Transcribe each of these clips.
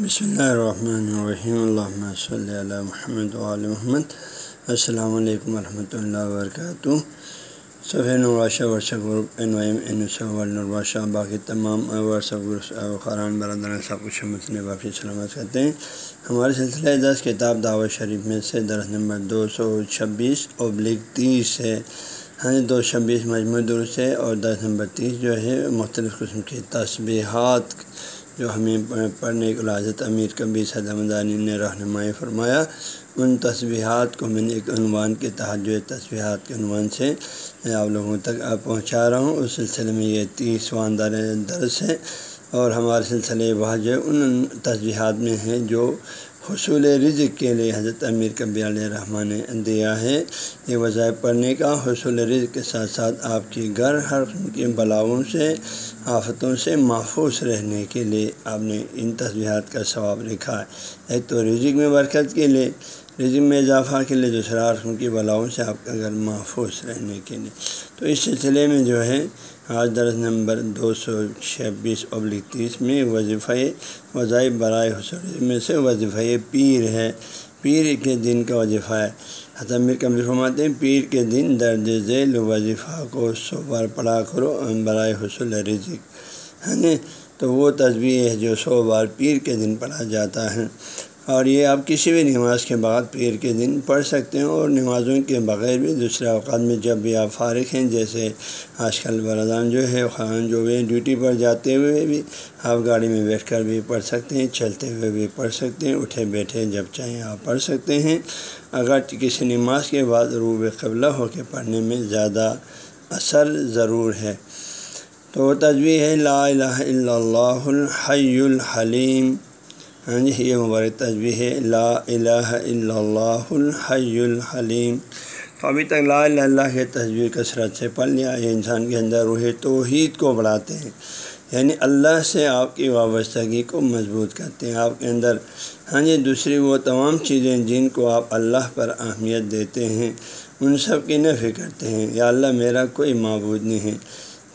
بسم اللہ الرحمن الرحیم اللہ صلی اللہ محمد علیہ محمد السلام علیکم ورحمۃ اللہ وبرکاتہ صفح نواشہ ورثہ گروپ این ویم این الباشہ باقی تمام ورثہ گروپ خران برادر سب کچھ مسلم واپسی سلامت کرتے ہیں ہمارے سلسلہ دس کتاب دعوت شریف میں سے درخت نمبر دو سو چھبیس ابلک تیس ہے ہاں دو چھبیس مجموعی درست ہے اور دس نمبر تیس جو ہے مختلف قسم کی تصبیحات جو ہمیں پڑھنے کو لازت امیر کبیر صدمدانی نے رہنمائی فرمایا، ان تصویحات کو میں نے ایک عنوان کے تحت جو تصویحات کے عنوان سے آپ لوگوں تک پہنچا رہا ہوں۔ اس سلسلے میں یہ تیس واندار درس ہے اور ہمارے سلسلے وہ جو ان تصویحات میں ہیں جو حصول رزق کے لیے حضرت امیر کبی علیہ رحمٰن نے دیا ہے۔ یہ وظائف پڑھنے کا، حصول رزق کے ساتھ ساتھ آپ کی گھر ہر قسم کی بلاؤں سے آفتوں سے محفوظ رہنے کے لیے آپ نے ان تصویرات کا ثواب لکھا ہے۔ ایک تو رزق میں برکت کے لیے رزق میں اضافہ کے لیے، دوسرا قسم کی بلاؤں سے آپ کا گھر محفوظ رہنے کے لیے۔ تو اس سلسلے میں جو ہے، آج درس نمبر دو سو چھبیس ابلک تیس میں وظیفہ وظائف برائے حصول میں سے وظیفہ پیر ہے۔ پیر کے دن کا وظیفہ ہے۔ حتم کمر فرماتے ہیں، پیر کے دن درج ذیل وظیفہ کو سو بار پڑھا کرو، برائے حصول رزق، ہے تو وہ تصویر ہے جو سو بار پیر کے دن پڑھا جاتا ہے۔ اور یہ آپ کسی بھی نماز کے بعد پیر کے دن پڑھ سکتے ہیں اور نمازوں کے بغیر بھی دوسرے اوقات میں جب بھی آپ فارغ ہیں، جیسے آج کل برادان جو ہے خان جو ہے ڈیوٹی پر جاتے ہوئے بھی آپ گاڑی میں بیٹھ کر بھی پڑھ سکتے ہیں، چلتے ہوئے بھی پڑھ سکتے ہیں، اٹھے بیٹھے جب چاہیں آپ پڑھ سکتے ہیں۔ اگر کسی نماز کے بعد روب قبلہ ہو کے پڑھنے میں زیادہ اثر ضرور ہے۔ تو تجویح ہے، لا الہ الا اللہ الحی الحلیم۔ ہاں جی یہ مبارک تجویح ہے، لا الہ الا اللہ الحی الحلیم۔ تو ابھی تک لا الہ اللہ کے تصویر کثرت سے پڑھ لیا یہ انسان کے اندر روح توحید کو بڑھاتے ہیں۔ یعنی اللہ سے آپ کی وابستگی کو مضبوط کرتے ہیں۔ آپ کے اندر ہاں جی دوسری وہ تمام چیزیں جن کو آپ اللہ پر اہمیت دیتے ہیں، ان سب کی نفی کرتے ہیں۔ یا اللہ میرا کوئی معبود نہیں ہے۔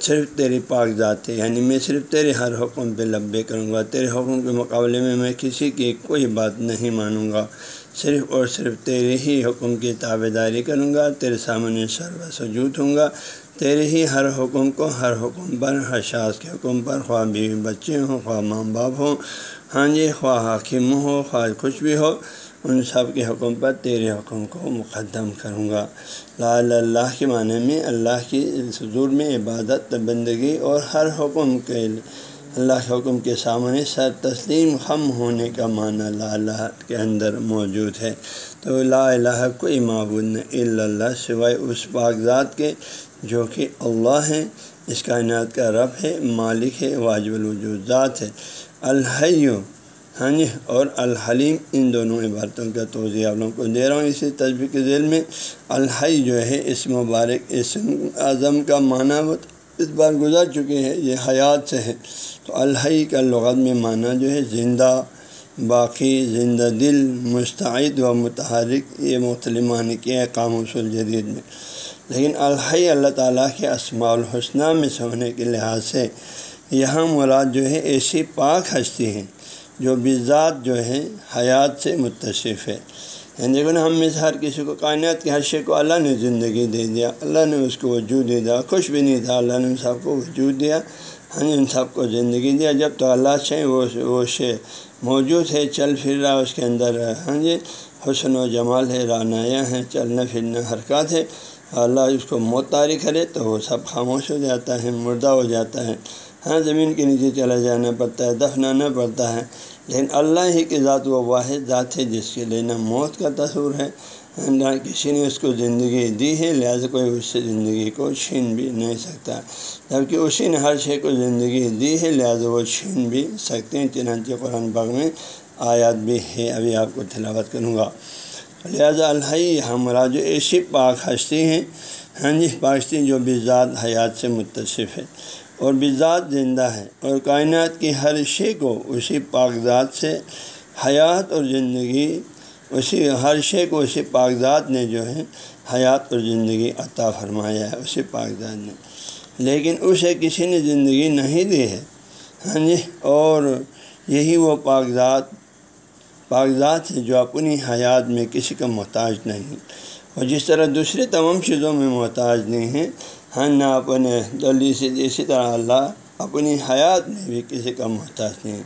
صرف تیری پاک ذات ہے یعنی میں صرف تیرے ہر حکم پہ لبے کروں گا، تیرے حکم کے مقابلے میں میں کسی کی کوئی بات نہیں مانوں گا۔ صرف اور صرف تیرے ہی حکم کی تابے داری کروں گا، تیرے سامنے سرو سجود ہوں گا۔ تیرے ہی ہر حکم کو ہر حکم پر، ہر شاذ کے حکم پر، خواہ بیوی بچے ہوں، خواہ ماں باپ ہوں۔ ہاں جی خواہ حاکم ہو خواہ کچھ بھی ہو۔ ان سب کے حکم پر تیرے حکم کو مقدم کروں گا۔ لا اللہ کے معنی میں اللہ کی حضور میں عبادت، بندگی اور ہر حکم کے اللہ کے حکم کے سامنے سر تسلیم خم ہونے کا معنی لا اللہ کے اندر موجود ہے۔ تو لا الہ کوئی معبود نہیں اللہ سوائے اس پاک ذات کے جو کہ اللہ ہیں اس کائنات کا رب ہے، مالک ہے، واجب الوجود ذات ہے۔ الحیو ہاں جی اور الحلیم، ان دونوں عبارتوں کا توضیع آپ لوگوں کو دے رہا ہوں۔ اسی تجبی کے ذیل میں الحی جو ہے، اس مبارک اسم اعظم کا معنی وہ اس بار گزر چکے ہیں، یہ حیات سے ہے تو الحی کا لغت میں معنی جو ہے، زندہ، باقی، زندہ دل، مستعد و متحرک، یہ مختلف معنی کیا ہے کام اصول جدید میں۔ لیکن الحی اللہ تعالیٰ کے اسماع الحسنہ میں سونے کے لحاظ سے یہاں مراد جو ہے، ایسی پاک ہستی ہیں۔ جو بذات جو ہے حیات سے متصف ہے۔ یعنی دیکھو نا ہم میں سے ہر کسی کو، کائنات کے ہر شے کو اللہ نے زندگی دے دیا، اللہ نے اس کو وجود دے دیا، خوش بھی نہیں تھا، اللہ نے ان سب کو وجود دیا ہاں جی ان سب کو زندگی دیا۔ جب تو اللہ سے وہ وہ شے موجود ہے، چل پھر رہا اس کے اندر ہاں جی حسن و جمال ہے، رانایا ہیں چلنا پھرنا حرکات ہے۔ اللہ اس کو موتاری کرے تو وہ سب خاموش ہو جاتا ہے، مردہ ہو جاتا ہے۔ ہاں زمین کے نیچے چلا جانا پڑتا ہے، دفنانا پڑتا ہے۔ لیکن اللہ ہی کی ذات وہ واحد ذات ہے جس کے لیے نہ موت کا تصور ہے، نہ کسی نے اس کو زندگی دی ہے، لہٰذا کوئی اس سے زندگی کو چھین بھی نہیں سکتا۔ جبکہ اسی نے ہر شے کو زندگی دی ہے، لہٰذا وہ چھین بھی سکتے ہیں۔ چنانچہ قرآن باغ میں آیات بھی ہے، ابھی آپ کو تلاوت کروں گا۔ لہٰذا الحی ہمارا جو ایسی پاک ہستی ہیں۔ ہاں جی پاکستی جو بھی ذات حیات سے متصف ہے۔ اور بذات زندہ ہے اور کائنات کی ہر شے کو اسی ذات سے حیات اور زندگی اسی ہر شے کو اسی ذات نے جو ہے حیات اور زندگی عطا فرمایا ہے، اسی ذات نے۔ لیکن اسے کسی نے زندگی نہیں دی ہے۔ ہاں جی اور یہی وہ کاغذات کاغذات ہیں جو اپنی حیات میں کسی کا محتاج نہیں۔ اور جس طرح دوسرے تمام چیزوں میں محتاج نہیں ہیں ہاں نہ اپنے جلدی سے اسی طرح اللہ اپنی حیات میں بھی کسی کا محتاج نہیں۔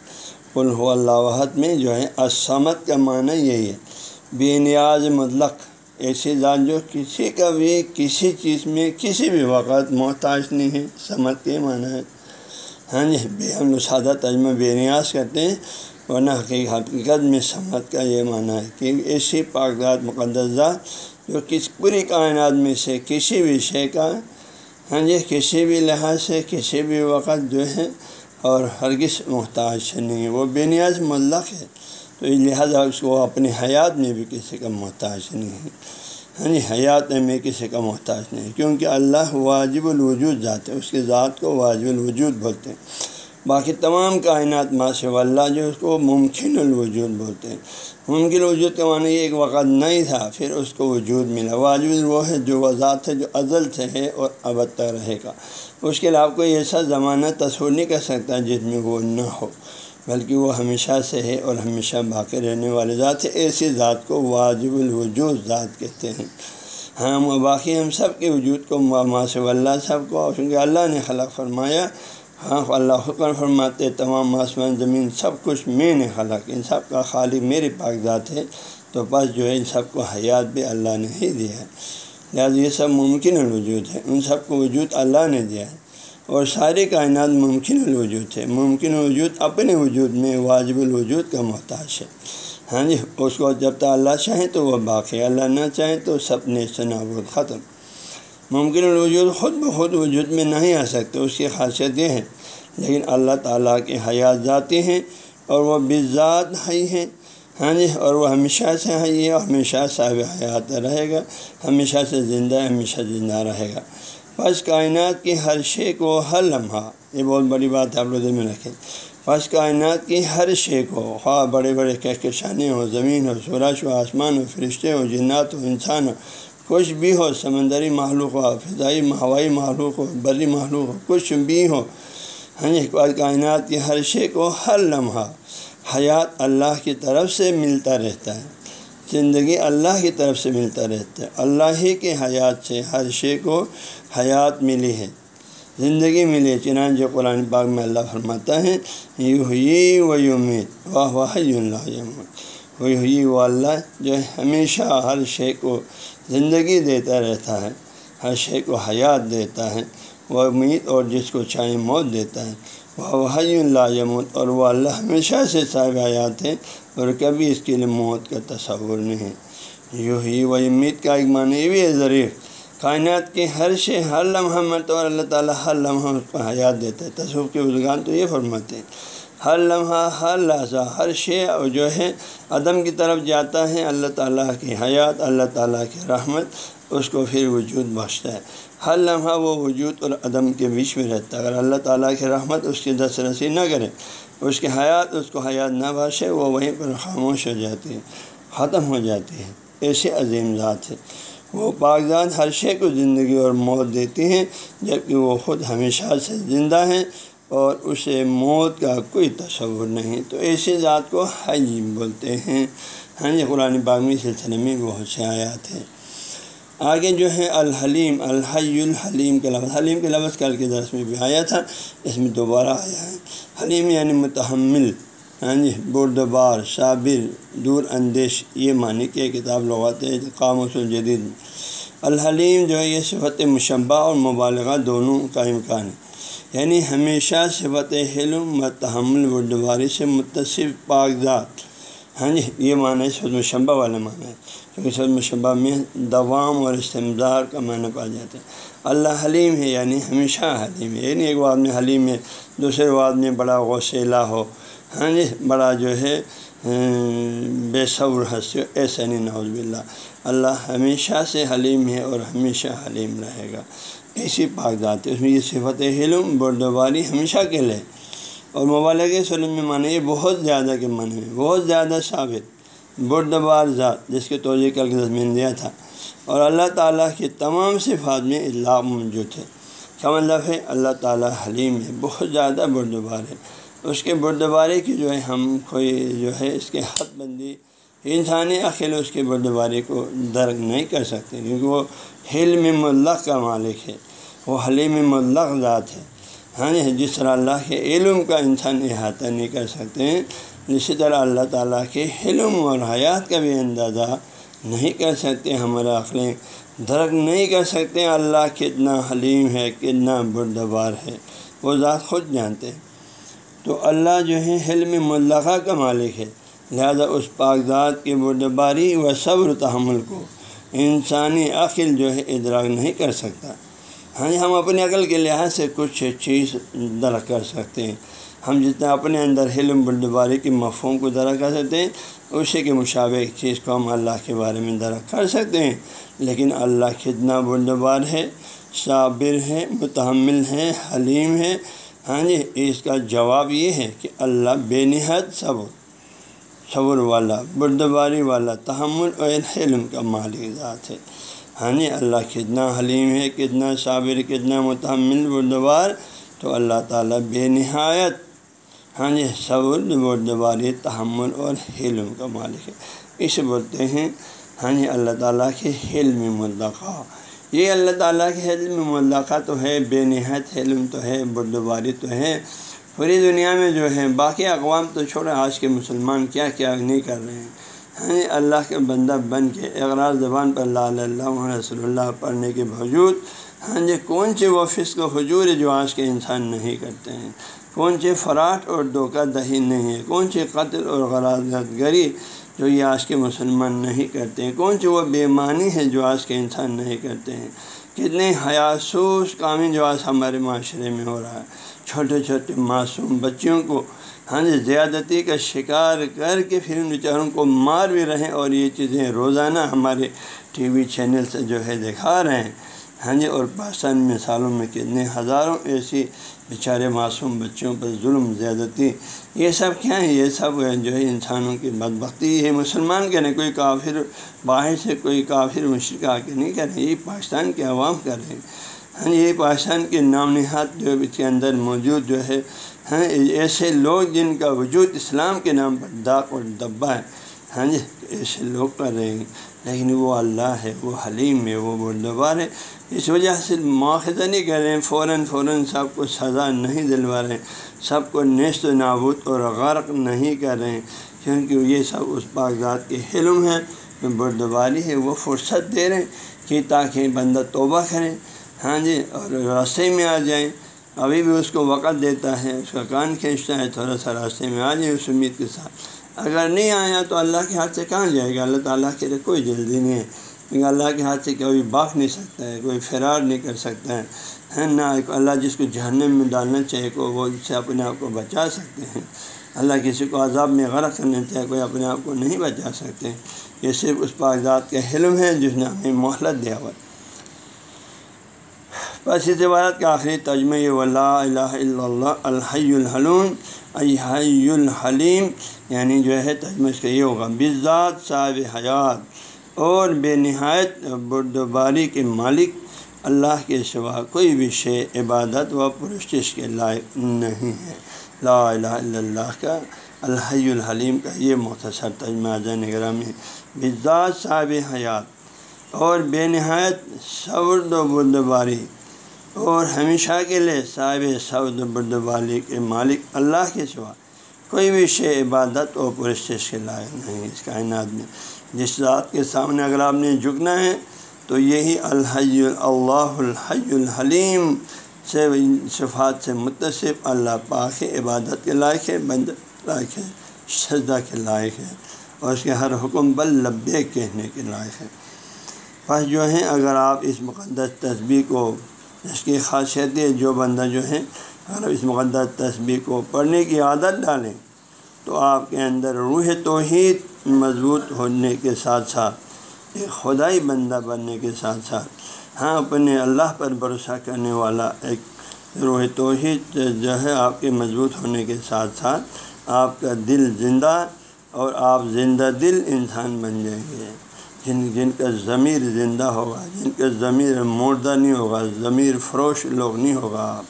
ہو اللہ وحد میں جو ہے اسمت کا معنی یہی ہے۔ بے نیاز مطلق ایسی ذات جو کسی کا بھی، کسی چیز میں کسی بھی وقت محتاج نہیں ہے۔ سمت کے معنی ہے۔ ہاں جی بے ہم لوگ سادہ تجمہ بے نیاز کرتے ہیں۔ ورنہ حقیقت میں سمت کا یہ معنی ہے کہ ایسی پاکزات مقدس ذات جو کس پوری کائنات میں سے کسی بھی شے کا ہاں جی کسی بھی لحاظ سے کسی بھی وقت جو ہے اور ہرگز محتاج نہیں ہے۔ وہ بے نیاز ملق ہے، تو لہٰذا اس کو اپنی حیات میں بھی کسی کا محتاج نہیں ہے۔ ہاں جی حیات میں کسی کا محتاج نہیں کیونکہ اللہ واجب الوجود ذات ہے، اس کے ذات کو واجب الوجود بولتے ہیں۔ باقی تمام کائنات ماشاء اللہ جو اس کو ممکن الوجود بولتے ہیں۔ ممکن وجود کا معنی ایک وقت نہیں تھا، پھر اس کو وجود ملا۔ واجب وہ ہے جو وہ ذات ہے جو ازل سے ہے اور ابد تک رہے گا۔ اس کے علاوہ کوئی ایسا زمانہ تصور نہیں کر سکتا جس میں وہ نہ ہو، بلکہ وہ ہمیشہ سے ہے اور ہمیشہ باقی رہنے والے ذات ہے۔ ایسی ذات کو واجب الوجود ذات کہتے ہیں۔ ہاں باقی ہم سب کے وجود کو ماسو اللہ، سب کو چونکہ اللہ نے خلق فرمایا ہاں اللہ حکم فرماتے، تمام آسمان، زمین، سب کچھ میں نے خلق۔ ان سب کا خالق میرے پاک ذات ہے۔ تو بس جو ہے، ان سب کو حیات بھی اللہ نے ہی دیا ہے۔ لہٰذا یہ سب ممکن الوجود ہے۔ ان سب کو وجود اللہ نے دیا ہے۔ اور ساری کائنات ممکن الوجود ہے۔ ممکن الوجود اپنے وجود میں واجب الوجود کا محتاج ہے۔ ہاں جی اس کو جب تک اللہ چاہیں تو وہ باقی اللہ نہ چاہیں تو سب نے نابود ختم۔ ممکن الوجود خود بخود وجود میں نہیں آ سکتے، اس کی خاصیت یہ ہے لیکن اللہ تعالیٰ کے حیات ذاتی ہیں اور وہ بذات ہی ہیں۔ ہاں جی اور وہ ہمیشہ سے ہے اور ہمیشہ صاحب حیات رہے گا۔ ہمیشہ سے زندہ، ہمیشہ زندہ رہے گا۔ بس کائنات کی ہر شے کو ہر لمحہ، یہ بہت بڑی بات ہے آپ لوگ میں رکھیں۔ بس کائنات کی ہر شے کو، خواہ بڑے بڑے کہکشانے ہو زمین ہو سورج ہو آسمان ہو فرشتے ہو جنات ہو انسان ہو کچھ بھی ہو، سمندری معلوق ہو، فضائی ہوائی معلوق ہو، بری معلوق ہو، کچھ بھی ہو۔ ہاں جی کائنات کی ہر شے کو ہر لمحہ حیات اللہ کی طرف سے ملتا رہتا ہے۔ زندگی اللہ کی طرف سے ملتا رہتا ہے۔ اللہ ہی کے حیات سے ہر شے کو حیات ملی ہے، زندگی ملی چنانچہ قرآن پاک میں اللہ فرماتا ہے یو ہوئی و امید واہ واہ اللہ ہوئی ہوئی و اللہ جو ہمیشہ ہر شے کو زندگی دیتا رہتا ہے، ہر شے کو حیات دیتا ہے، وہ امید اور جس کو چاہے موت دیتا ہے۔ وہ وحی اللہ یموت اور وہ اللہ ہمیشہ سے صاحب حیات ہے اور کبھی اس کے لیے موت کا تصور نہیں ہے۔ یوں ہی وہ امید کا ایک معنی یہ بھی ہے، ظریف۔ کائنات کے ہر شے، ہر لمحہ مرتبہ اللہ تعالیٰ ہر لمحہ اس کو حیات دیتا ہے۔ تصور کے بزرگان تو یہ فرماتے ہیں۔ ہر لمحہ، ہر لحظہ، ہر شے جو ہے، عدم کی طرف جاتا ہے، اللہ تعالیٰ کی حیات، اللہ تعالیٰ کی رحمت، اس کو پھر وجود بخشتا ہے۔ ہر لمحہ وہ وجود اور عدم کے بیچ میں رہتا ہے۔ اگر اللہ تعالیٰ کی رحمت اس کی دس رسی نہ کرے، اس کی حیات، اس کو حیات نہ باشے وہ وہیں پر خاموش ہو جاتی ہے، ختم ہو جاتی ہے۔ ایسے عظیم ذات ہے۔ وہ کاغذات ہر شے کو زندگی اور موت دیتی ہیں جبکہ وہ خود ہمیشہ سے زندہ ہیں اور اسے موت کا کوئی تصور نہیں۔ تو ایسی ذات کو حی بولتے ہیں۔ ہاں جی قرآن باغمی سلسلے میں بہت سے آیات ہیں۔ آگے جو ہے، الحلیم، الحی الحلیم کے لفظ۔ حلیم کے لفظ کل کے درس میں بھی آیا تھا، اس میں دوبارہ آیا ہے۔ حلیم یعنی متحمل۔ ہاں جی بردبار، صابر، دور اندیش۔ یہ معنی کہ کتاب لغات قام الجدید الحلیم جو ہے، یہ صفت مشبہ اور مبالغہ دونوں کا امکان ہے۔ یعنی ہمیشہ صفت حلم متحمل بردباری سے متصف کاغذات ہاں جی یہ معنی ہے صفت مشبہ والا معنی ہے، کیونکہ صفت مشبہ میں دوام اور استمدار کا معنی پا جاتا ہے۔ اللہ حلیم ہے یعنی ہمیشہ حلیم ہے۔ یعنی ایک واد میں حلیم ہے، دوسرے واد میں بڑا غوثیلا ہو۔ ہاں جی بڑا جو ہے بے صبر ہنسی ایسا نہیں نوز باللہ۔ اللہ ہمیشہ سے حلیم ہے اور ہمیشہ حلیم رہے گا۔ ایسی پاک ذات ہے، اس میں یہ صفت حلم بردواری ہمیشہ کے لے اور مبالغ سلم میں معنی یہ بہت زیادہ کے معنی ہے، بہت زیادہ ثابت، بردبار ذات، جس کے توجہ کل کے زمین دیا تھا۔ اور اللہ تعالیٰ کی تمام صفات میں اللہ موجود ہے۔ کا مطلب ہے، اللہ تعالیٰ حلیم ہے، بہت زیادہ بردبار ہے۔ اس کے بردباری کی جو ہے، ہم کوئی جو ہے، اس کے حد بندی انسانی عقل اس کے بردباری کو درک نہیں کر سکتے، کیونکہ وہ حلم ملق کا مالک ہے، وہ حلیم ملق ذات ہے۔ ہاں جی، جس طرح اللہ کے علم کا انسان احاطہ نہیں کر سکتے ہیں اسی طرح اللہ تعالیٰ کے علم اور حیات کا بھی اندازہ نہیں کر سکتے، ہمارا عقلیں درک نہیں کر سکتے، اللہ کتنا حلیم ہے، کتنا بردبار ہے، وہ ذات خود جانتے۔ ہیں تو اللہ جو ہے حلم ملغہ کا مالک ہے۔ لہذا اس پاک ذات کی بردباری و صبر تحمل کو انسانی عقل جو ہے ادراک نہیں کر سکتا۔ ہاں جی ہم اپنی عقل کے لحاظ سے کچھ چیز درخت کر سکتے ہیں۔ ہم جتنا اپنے اندر حلم، بردباری کی مفہوم کو درخت کر سکتے ہیں، اسی کے مشابق چیز کو ہم اللہ کے بارے میں درخت کر سکتے ہیں۔ لیکن اللہ کتنا بردبار ہے، صابر ہے، متحمل ہے، حلیم ہے۔ ہاں جی اس کا جواب یہ ہے کہ اللہ بے نہایت صبر صبر والا، بردباری والا، تحمل اور حلم کا مالک ذات ہے۔ ہاں جی اللہ کتنا حلیم ہے، کتنا صابر، کتنا متحمل، بردبار، تو اللہ تعالیٰ بے نہایت ہاں جی صبر بردباری، تحمل اور حلم کا مالک ہے۔ اسے بولتے ہیں ہاں جی اللہ تعالیٰ کے حلم ملقہ یہ اللہ تعالیٰ کے حلم ملقہ تو ہے، بے نہایت حلم تو ہے، بردباری تو ہے۔ پوری دنیا میں جو ہے باقی اقوام تو چھوڑے آج کے مسلمان کیا کیا نہیں کر رہے ہیں؟ ہاں اللہ کے بندہ بن کے اقرار زبان پر اللہ اللہ رسول اللہ پڑھنے کے باوجود ہاں جی کون سی وہ فسق و حجور ہے جو آج کے انسان نہیں کرتے ہیں؟ کون سی فراٹ اور دھوکہ دہی نہیں ہے؟ کون سی قتل اور غرازت گری جو یہ آج کے مسلمان نہیں کرتے ہیں؟ کون سی وہ بےمانی ہے جو آج کے انسان نہیں کرتے ہیں؟ کتنے حیاسوس کام جو آج ہمارے معاشرے میں ہو رہا ہے۔ چھوٹے چھوٹے معصوم بچوں کو ہاں جی زیادتی کا شکار کر کے پھر ان بیچاروں کو مار بھی رہے ہیں اور یہ چیزیں روزانہ ہمارے ٹی وی چینل سے جو ہے دکھا رہے ہیں۔ ہاں جی اور پاکستان میں سالوں میں کتنے ہزاروں ایسی بیچارے معصوم بچوں پر ظلم، زیادتی، یہ سب کیا ہے یہ سب جو ہے انسانوں کی بدبختی ہے۔ مسلمان کے نہیں کوئی کافر باہر سے، کوئی کافر مشرق آ کے نہیں کر رہے یہ پاکستان کے عوام کر رہے ہیں۔ ہاں یہ پاکستان کے نام نہاد جو اس کے اندر موجود جو ہے ہاں ایسے لوگ جن کا وجود اسلام کے نام پر داغ اور دبا ہے۔ ہاں جی ایسے لوگ کر رہے ہیں لیکن وہ اللہ ہے، وہ حلیم ہے، وہ بردبار ہے۔ اس وجہ سے مواخذہ نہیں کر رہے ہیں، فوراً فوراً سب کو سزا نہیں دلوا رہے ہیں۔ سب کو نیست و نابود اور غرق نہیں کر رہے ہیں۔ کیونکہ یہ سب اس کاغذات کے حلم ہے بردباری ہے، وہ فرصت دے رہے ہیں کہ تاکہ بندہ توبہ کریں ہاں جی اور راستے میں آ جائیں ابھی بھی اس کو وقت دیتا ہے، اس کا کان کھینچتا ہے، تھوڑا سا راستے میں آ جائے اس امید کے ساتھ۔ اگر نہیں آیا تو اللہ کے ہاتھ سے کہاں جائے گا؟ اللہ تعالیٰ کے لیے کوئی جلدی نہیں ہے۔ کیونکہ اللہ کے ہاتھ سے کوئی باغ نہیں سکتا ہے، کوئی فرار نہیں کر سکتا ہے۔ ہے نہ اللہ جس کو جہنم میں ڈالنا چاہے کو وہ اس سے اپنے آپ کو بچا سکتے ہیں۔ اللہ کسی کو عذاب میں غرق کرنا چاہے، کوئی اپنے آپ کو نہیں بچا سکتے۔ یہ صرف اس پاکزات کا حلم ہے جس نے ہمیں مہلت دیا ہوا ہے۔ بس اس عبارت کا آخری تجمہ ولا الہ الا اللہ، الحی الحلوم الحی الحلیم یعنی جو ہے تجمہ اس کا یہ ہوگا بذات صاحب حیات، اور بے نہایت بردباری کے مالک اللہ کے سوا کوئی بھی شے، عبادت و پرستش کے لائق نہیں ہے۔ لا الہ الا اللہ کا الحی الحلیم کا یہ مختصر تجمہ نگرہ میں بذات صاحب حیات، اور بے نہایت صبر و بردباری اور ہمیشہ کے لیے صاحب سعود بردوالی کے مالک اللہ کے سوا کوئی بھی شے عبادت اور پرستش کے لائق نہیں اس کائنات میں۔ جس ذات کے سامنے اگر آپ نے جھکنا ہے تو یہی الحی اللہ الحی الحلیم سے صفات سے متصف اللہ پاک عبادت کے لائق ہے، بند لائق ہے، سجدہ کے لائق ہے اور اس کے ہر حکم بل لبے کہنے کے لائق ہے۔ بس جو ہیں اگر آپ اس مقدس تصویر کو اس کی خاصیت ہے جو بندہ جو ہے اگر اس مقدس تصویر کو پڑھنے کی عادت ڈالیں، تو آپ کے اندر روح توحید مضبوط ہونے کے ساتھ ساتھ، ایک خدائی بندہ بننے کے ساتھ ساتھ ہاں اپنے اللہ پر بھروسہ کرنے والا ایک روح توحید جو ہے آپ کے مضبوط ہونے کے ساتھ ساتھ، آپ کا دل زندہ اور آپ زندہ دل انسان بن جائیں گے۔ جن جن کا ضمیر زندہ ہوگا، جن کا ضمیر مردہ نہیں ہوگا، ضمیر فروش لوگ نہیں ہوگا۔ آپ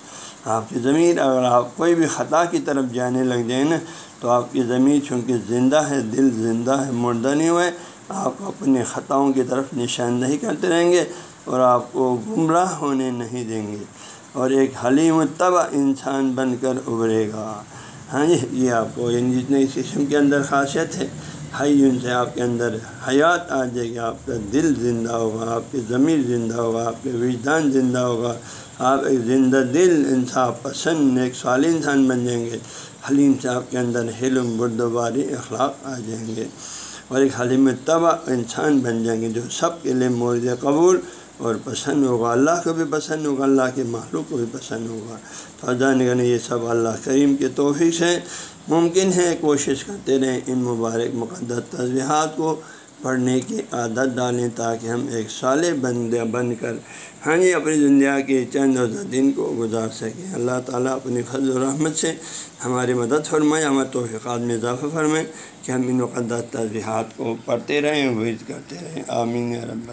آپ کی ضمیر اگر آپ کوئی بھی خطا کی طرف جانے لگ جائیں نا، تو آپ کی ضمیر چونکہ زندہ ہے، دل زندہ ہے، مردہ نہیں ہوئے، آپ اپنے خطاؤں کی طرف نشاندہی کرتے رہیں گے اور آپ کو گمراہ ہونے نہیں دیں گے۔ اور ایک حلیم طبع انسان بن کر ابھرے گا۔ ہاں جی یہ آپ کو یعنی جتنے اس قسم کے اندر خاصیت ہے۔ حی ان سے آپ کے اندر حیات آ جائے گی، آپ کا دل زندہ ہوگا، آپ کی ضمیر زندہ ہوگا، آپ کے وجدان زندہ ہوگا، آپ ایک زندہ دل انصاف پسند ایک سال انسان بن جائیں گے۔ حلیم سے آپ کے اندر حلم بردوباری اخلاق آ جائیں گے۔ اور ایک حلیم طبع انسان بن جائیں گے جو سب کے لیے مورد قبول اور پسند ہوگا، اللہ کو بھی پسند ہوگا، اللہ کے معلوم کو بھی پسند ہوگا۔ فضا نگر یہ سب اللہ کریم کے توفیق سے ممکن ہے، کوشش کرتے رہیں ان مبارک مقدس تجزیہات کو پڑھنے کی عادت ڈالیں تاکہ ہم ایک صالح بندہ بن کر ہاں جی اپنی زندگی کے چند روزہ دن کو گزار سکیں۔ اللہ تعالیٰ اپنی فضل و رحمت سے ہماری مدد فرمائے، ہمارے توفیقات میں اضافہ فرمائیں کہ ہم ان مقدس تجزیہات کو پڑھتے رہیں وز کرتے رہیں۔ آمین رب